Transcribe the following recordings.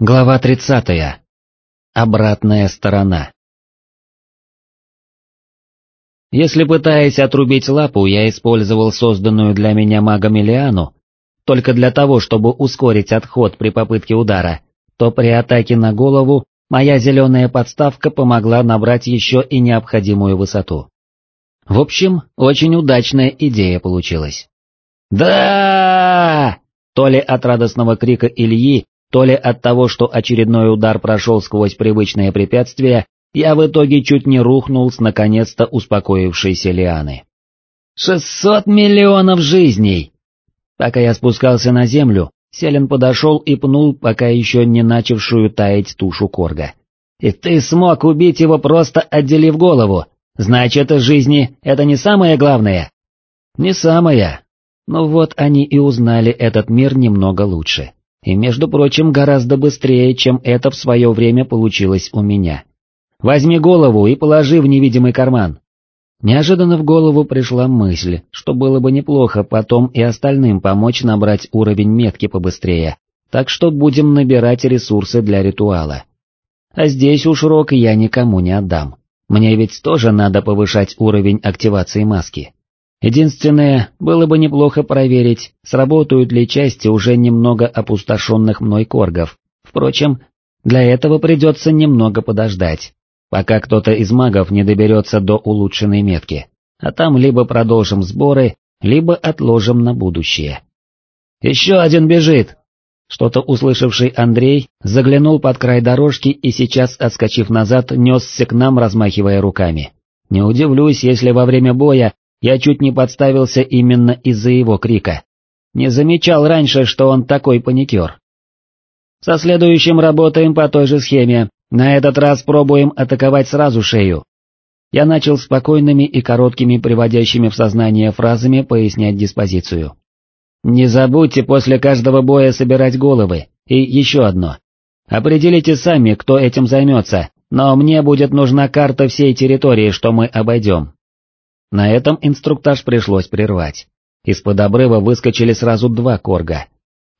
Глава 30. Обратная сторона. Если пытаясь отрубить лапу, я использовал созданную для меня магом Илиану, только для того, чтобы ускорить отход при попытке удара, то при атаке на голову моя зеленая подставка помогла набрать еще и необходимую высоту. В общем, очень удачная идея получилась. Да! То ли от радостного крика Ильи, то ли от того, что очередной удар прошел сквозь привычное препятствие, я в итоге чуть не рухнул с наконец-то успокоившейся лианы. «Шестьсот миллионов жизней!» Пока я спускался на землю, Селен подошел и пнул пока еще не начавшую таять тушу Корга. «И ты смог убить его, просто отделив голову! Значит, жизни — это не самое главное?» «Не самое. Но вот они и узнали этот мир немного лучше. И, между прочим, гораздо быстрее, чем это в свое время получилось у меня. Возьми голову и положи в невидимый карман. Неожиданно в голову пришла мысль, что было бы неплохо потом и остальным помочь набрать уровень метки побыстрее, так что будем набирать ресурсы для ритуала. А здесь уж рок я никому не отдам. Мне ведь тоже надо повышать уровень активации маски. Единственное, было бы неплохо проверить, сработают ли части уже немного опустошенных мной коргов. Впрочем, для этого придется немного подождать, пока кто-то из магов не доберется до улучшенной метки, а там либо продолжим сборы, либо отложим на будущее. «Еще один бежит!» Что-то услышавший Андрей заглянул под край дорожки и сейчас, отскочив назад, несся к нам, размахивая руками. Не удивлюсь, если во время боя я чуть не подставился именно из-за его крика. Не замечал раньше, что он такой паникер. Со следующим работаем по той же схеме, на этот раз пробуем атаковать сразу шею. Я начал спокойными и короткими приводящими в сознание фразами пояснять диспозицию. Не забудьте после каждого боя собирать головы, и еще одно. Определите сами, кто этим займется, но мне будет нужна карта всей территории, что мы обойдем. На этом инструктаж пришлось прервать. Из-под обрыва выскочили сразу два корга.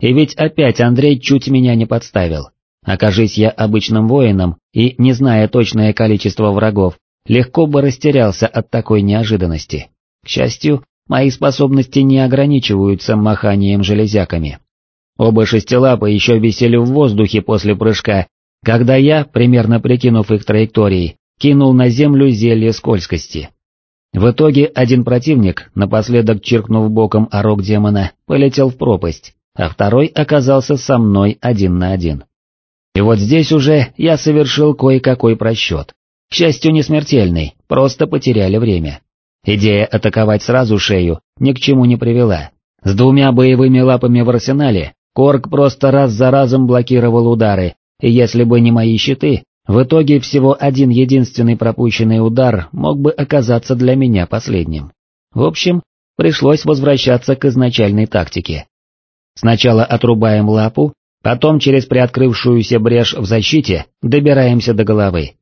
И ведь опять Андрей чуть меня не подставил. Окажись я обычным воином и, не зная точное количество врагов, легко бы растерялся от такой неожиданности. К счастью, мои способности не ограничиваются маханием железяками. Оба шестилапа еще висели в воздухе после прыжка, когда я, примерно прикинув их траектории, кинул на землю зелье скользкости. В итоге один противник, напоследок чиркнув боком о рог демона, полетел в пропасть, а второй оказался со мной один на один. И вот здесь уже я совершил кое-какой просчет. К счастью, не смертельный, просто потеряли время. Идея атаковать сразу шею ни к чему не привела. С двумя боевыми лапами в арсенале Корг просто раз за разом блокировал удары, и если бы не мои щиты, в итоге всего один единственный пропущенный удар мог бы оказаться для меня последним. В общем, пришлось возвращаться к изначальной тактике. Сначала отрубаем лапу, потом через приоткрывшуюся брешь в защите добираемся до головы.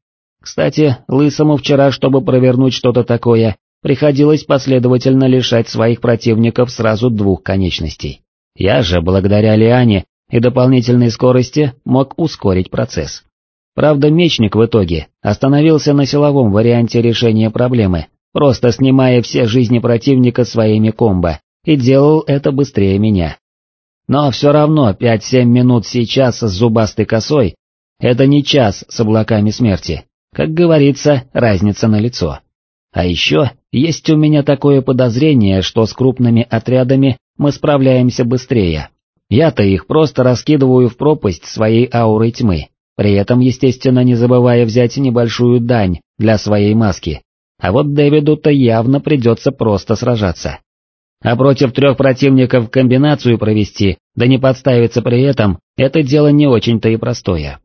Кстати, Лысому вчера, чтобы провернуть что-то такое, приходилось последовательно лишать своих противников сразу двух конечностей. Я же, благодаря Лиане и дополнительной скорости, мог ускорить процесс. Правда, мечник в итоге остановился на силовом варианте решения проблемы, просто снимая все жизни противника своими комбо, и делал это быстрее меня. Но все равно 5-7 минут сейчас с зубастой косой — это не час с облаками смерти, как говорится, разница на лицо. А еще есть у меня такое подозрение, что с крупными отрядами мы справляемся быстрее. Я-то их просто раскидываю в пропасть своей аурой тьмы, при этом, естественно, не забывая взять небольшую дань для своей маски. А вот Дэвиду-то явно придется просто сражаться. А против трех противников комбинацию провести, да не подставиться при этом, это дело не очень-то и простое.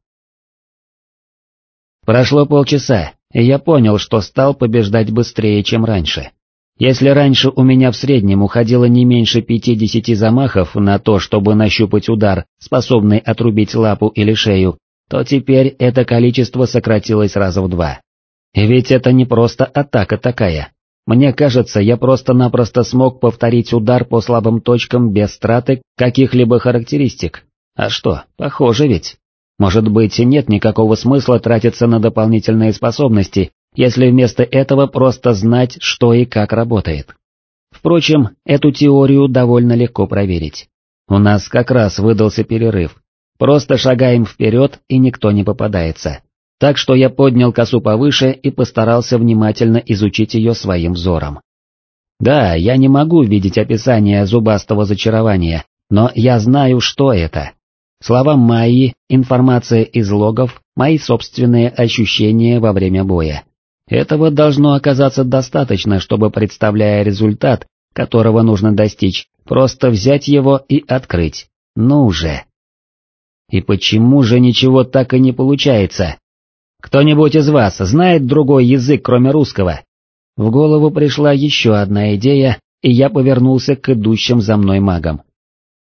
Прошло полчаса, и я понял, что стал побеждать быстрее, чем раньше. Если раньше у меня в среднем уходило не меньше пятидесяти замахов на то, чтобы нащупать удар, способный отрубить лапу или шею, то теперь это количество сократилось раза в два. И ведь это не просто атака такая. Мне кажется, я просто-напросто смог повторить удар по слабым точкам без страты каких-либо характеристик. А что, похоже ведь. Может быть, нет никакого смысла тратиться на дополнительные способности, если вместо этого просто знать, что и как работает. Впрочем, эту теорию довольно легко проверить. У нас как раз выдался перерыв. Просто шагаем вперед, и никто не попадается. Так что я поднял косу повыше и постарался внимательно изучить ее своим взором. Да, я не могу видеть описание зубастого зачарования, но я знаю, что это. Слова Майи, информация из логов, мои собственные ощущения во время боя. Этого должно оказаться достаточно, чтобы, представляя результат, которого нужно достичь, просто взять его и открыть. Ну же. И почему же ничего так и не получается? Кто-нибудь из вас знает другой язык, кроме русского? В голову пришла еще одна идея, и я повернулся к идущим за мной магам.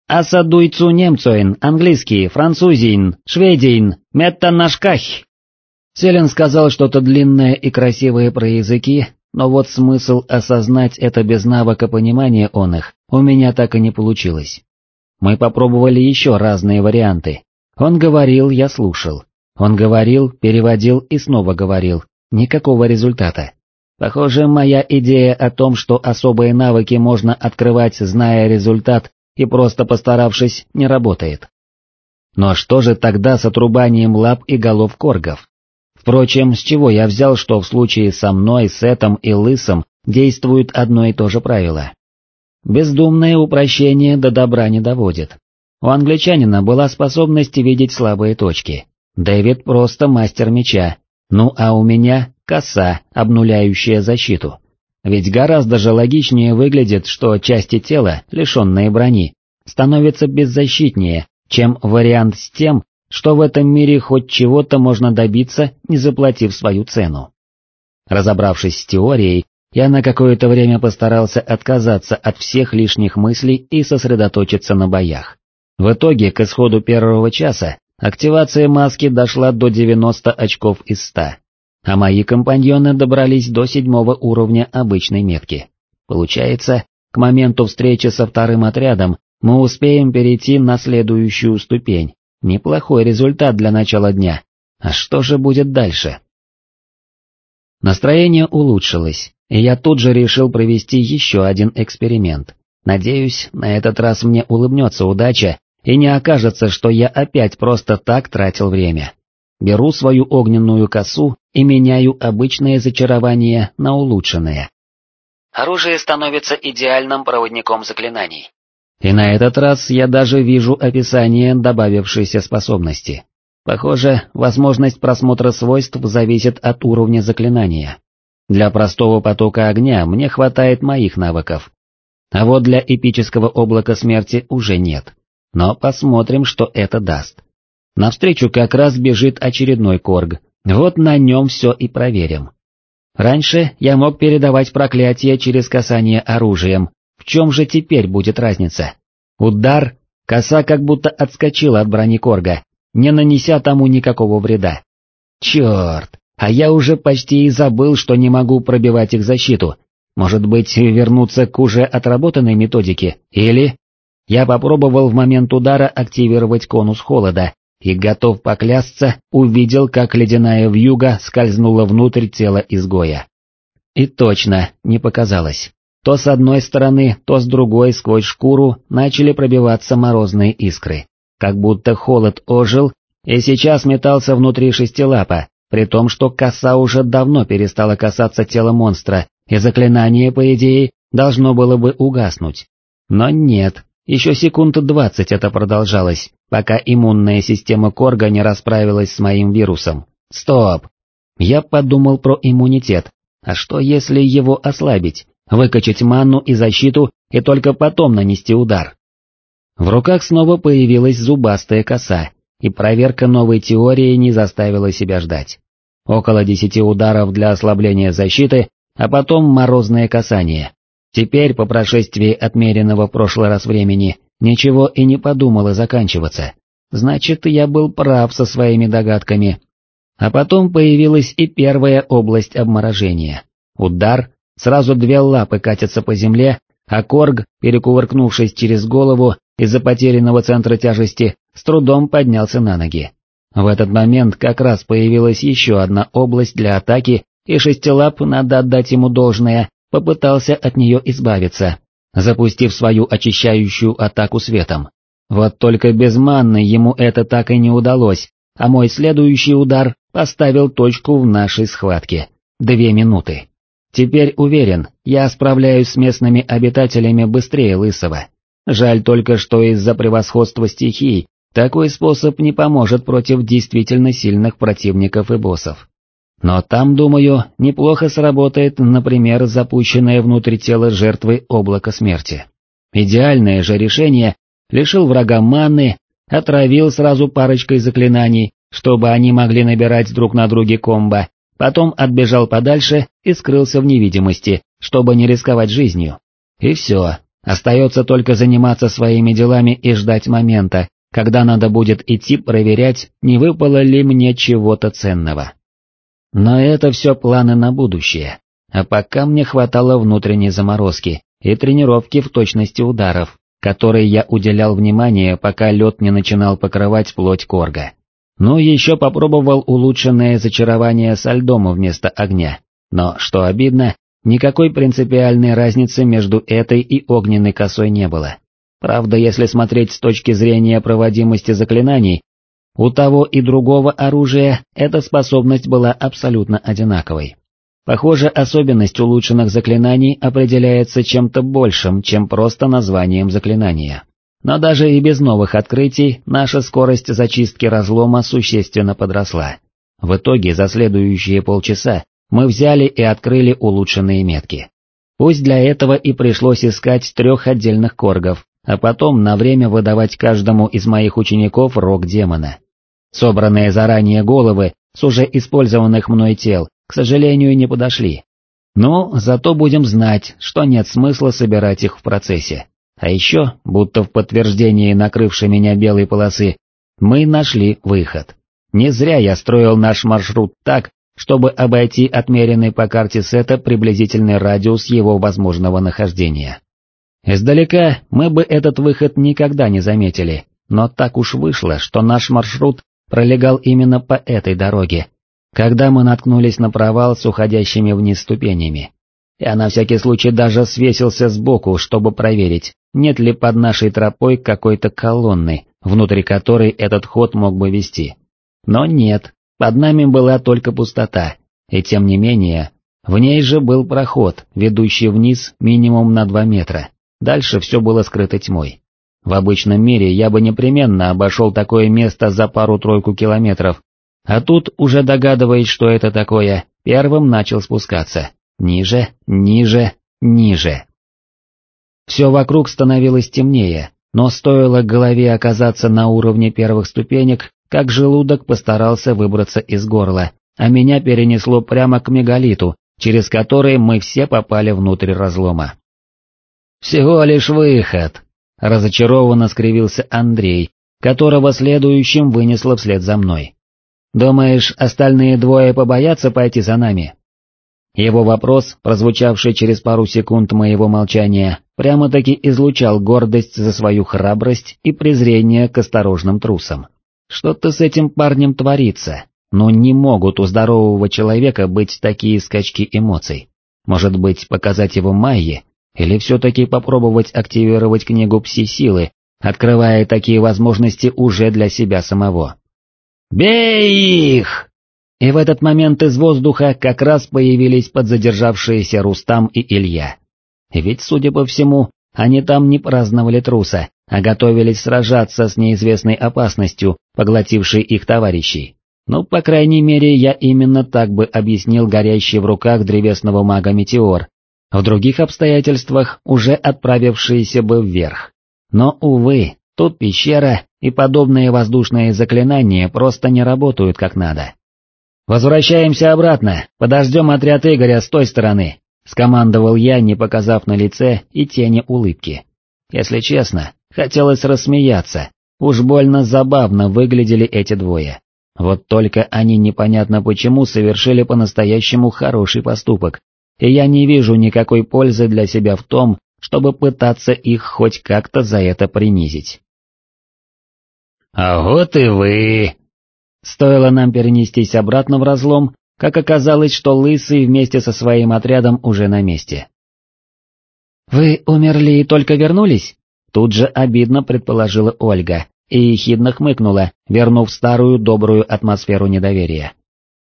«Асадуйцу немцуин, английский, французин, шведин, метанашках!» Селин сказал что-то длинное и красивое про языки, но вот смысл осознать это без навыка понимания он их у меня так и не получилось. Мы попробовали еще разные варианты. Он говорил, я слушал. Он говорил, переводил и снова говорил. Никакого результата. Похоже, моя идея о том, что особые навыки можно открывать, зная результат и просто постаравшись, не работает. Но что же тогда с отрубанием лап и голов коргов? Впрочем, с чего я взял, что в случае со мной, Сетом и Лысом действует одно и то же правило? Бездумное упрощение до добра не доводит. У англичанина была способность видеть слабые точки. Дэвид просто мастер меча, ну а у меня коса, обнуляющая защиту. Ведь гораздо же логичнее выглядит, что части тела, лишенные брони, становятся беззащитнее, чем вариант с тем, что в этом мире хоть чего-то можно добиться, не заплатив свою цену. Разобравшись с теорией, я на какое-то время постарался отказаться от всех лишних мыслей и сосредоточиться на боях. В итоге, к исходу первого часа, активация маски дошла до 90 очков из 100, а мои компаньоны добрались до седьмого уровня обычной метки. Получается, к моменту встречи со вторым отрядом мы успеем перейти на следующую ступень. Неплохой результат для начала дня. А что же будет дальше? Настроение улучшилось, и я тут же решил провести еще один эксперимент. Надеюсь, на этот раз мне улыбнется удача, и не окажется, что я опять просто так тратил время. Беру свою огненную косу и меняю обычное зачарование на улучшенное. Оружие становится идеальным проводником заклинаний. И на этот раз я даже вижу описание добавившейся способности. Похоже, возможность просмотра свойств зависит от уровня заклинания. Для простого потока огня мне хватает моих навыков. А вот для эпического облака смерти уже нет. Но посмотрим, что это даст. Навстречу как раз бежит очередной корг, вот на нем все и проверим. Раньше я мог передавать проклятие через касание оружием, в чем же теперь будет разница? Удар, коса как будто отскочила от брони корга, не нанеся тому никакого вреда. Черт, а я уже почти и забыл, что не могу пробивать их защиту. Может быть, вернуться к уже отработанной методике, или... Я попробовал в момент удара активировать конус холода, и, готов поклясться, увидел, как ледяная вьюга скользнула внутрь тела изгоя. И точно, не показалось. То с одной стороны, то с другой сквозь шкуру начали пробиваться морозные искры, как будто холод ожил и сейчас метался внутри шестилапа, при том, что коса уже давно перестала касаться тела монстра, и заклинание, по идее, должно было бы угаснуть. Но нет, еще секунд двадцать это продолжалось, пока иммунная система Корга не расправилась с моим вирусом. Стоп! Я подумал про иммунитет. А что если его ослабить, выкачать манну и защиту и только потом нанести удар? В руках снова появилась зубастая коса, и проверка новой теории не заставила себя ждать. Около десяти ударов для ослабления защиты, а потом морозное касание. Теперь, по прошествии отмеренного прошлый раз времени, ничего и не подумало заканчиваться. Значит, я был прав со своими догадками. А потом появилась и первая область обморожения. Удар, сразу две лапы катятся по земле, а Корг, перекувыркнувшись через голову из-за потерянного центра тяжести, с трудом поднялся на ноги. В этот момент как раз появилась еще одна область для атаки, и шестилап, надо отдать ему должное, попытался от нее избавиться, запустив свою очищающую атаку светом. Вот только без манны ему это так и не удалось, а мой следующий удар поставил точку в нашей схватке. Две минуты. Теперь уверен, я справляюсь с местными обитателями быстрее Лысого. Жаль только, что из-за превосходства стихий такой способ не поможет против действительно сильных противников и боссов. Но там, думаю, неплохо сработает, например, запущенное внутрь тела жертвы облако смерти. Идеальное же решение лишил врага маны, отравил сразу парочкой заклинаний, чтобы они могли набирать друг на друге комбо, потом отбежал подальше и скрылся в невидимости, чтобы не рисковать жизнью. И все, остается только заниматься своими делами и ждать момента, когда надо будет идти проверять, не выпало ли мне чего-то ценного. Но это все планы на будущее, а пока мне хватало внутренней заморозки и тренировки в точности ударов, которой я уделял внимание, пока лед не начинал покрывать плоть корга. Ну, еще попробовал улучшенное зачарование со льдом вместо огня, но, что обидно, никакой принципиальной разницы между этой и огненной косой не было. Правда, если смотреть с точки зрения проводимости заклинаний, у того и другого оружия эта способность была абсолютно одинаковой. Похоже, особенность улучшенных заклинаний определяется чем-то большим, чем просто названием заклинания. Но даже и без новых открытий наша скорость зачистки разлома существенно подросла. В итоге за следующие полчаса мы взяли и открыли улучшенные метки. Пусть для этого и пришлось искать трех отдельных коргов, а потом на время выдавать каждому из моих учеников рог демона. Собранные заранее головы с уже использованных мной тел, к сожалению, не подошли. Но зато будем знать, что нет смысла собирать их в процессе. А еще, будто в подтверждении накрывшей меня белой полосы, мы нашли выход. Не зря я строил наш маршрут так, чтобы обойти отмеренный по карте сета приблизительный радиус его возможного нахождения. Издалека мы бы этот выход никогда не заметили, но так уж вышло, что наш маршрут пролегал именно по этой дороге, когда мы наткнулись на провал с уходящими вниз ступенями. Я на всякий случай даже свесился сбоку, чтобы проверить, нет ли под нашей тропой какой-то колонны, внутри которой этот ход мог бы вести. Но нет, под нами была только пустота, и тем не менее, в ней же был проход, ведущий вниз минимум на два метра. Дальше все было скрыто тьмой. В обычном мире я бы непременно обошел такое место за пару-тройку километров, а тут, уже догадываясь, что это такое, первым начал спускаться. Ниже, ниже, ниже. Все вокруг становилось темнее, но стоило голове оказаться на уровне первых ступенек, как желудок постарался выбраться из горла, а меня перенесло прямо к мегалиту, через который мы все попали внутрь разлома. «Всего лишь выход», — разочарованно скривился Андрей, которого следующим вынесло вслед за мной. «Думаешь, остальные двое побоятся пойти за нами?» Его вопрос, прозвучавший через пару секунд моего молчания, прямо-таки излучал гордость за свою храбрость и презрение к осторожным трусам. Что-то с этим парнем творится, но не могут у здорового человека быть такие скачки эмоций. Может быть, показать его Майе или все-таки попробовать активировать книгу пси-силы, открывая такие возможности уже для себя самого. «Бей их!» И в этот момент из воздуха как раз появились подзадержавшиеся Рустам и Илья. Ведь, судя по всему, они там не праздновали труса, а готовились сражаться с неизвестной опасностью, поглотившей их товарищей. Ну, по крайней мере, я именно так бы объяснил горящий в руках древесного мага Метеор, в других обстоятельствах уже отправившиеся бы вверх. Но, увы, тут пещера и подобные воздушные заклинания просто не работают как надо. «Возвращаемся обратно, подождем отряд Игоря с той стороны», — скомандовал я, не показав на лице и тени улыбки. Если честно, хотелось рассмеяться, уж больно забавно выглядели эти двое. Вот только они непонятно почему совершили по-настоящему хороший поступок, и я не вижу никакой пользы для себя в том, чтобы пытаться их хоть как-то за это принизить. «А вот и вы!» Стоило нам перенестись обратно в разлом, как оказалось, что Лысый вместе со своим отрядом уже на месте. «Вы умерли и только вернулись?» Тут же обидно предположила Ольга и ехидно хмыкнула, вернув старую добрую атмосферу недоверия.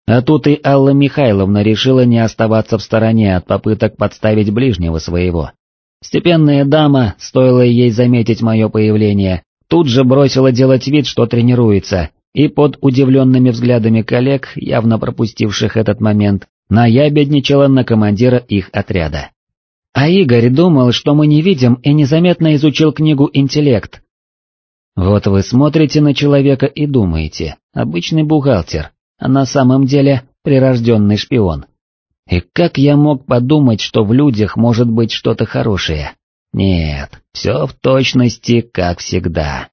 А тут и Алла Михайловна решила не оставаться в стороне от попыток подставить ближнего своего. Степенная дама, стоило ей заметить мое появление, тут же бросила делать вид, что тренируется, и под удивленными взглядами коллег, явно пропустивших этот момент, наябедничала на командира их отряда. А Игорь думал, что мы не видим и незаметно изучил книгу «Интеллект». Вот вы смотрите на человека и думаете, обычный бухгалтер, а на самом деле прирожденный шпион. И как я мог подумать, что в людях может быть что-то хорошее? Нет, все в точности, как всегда.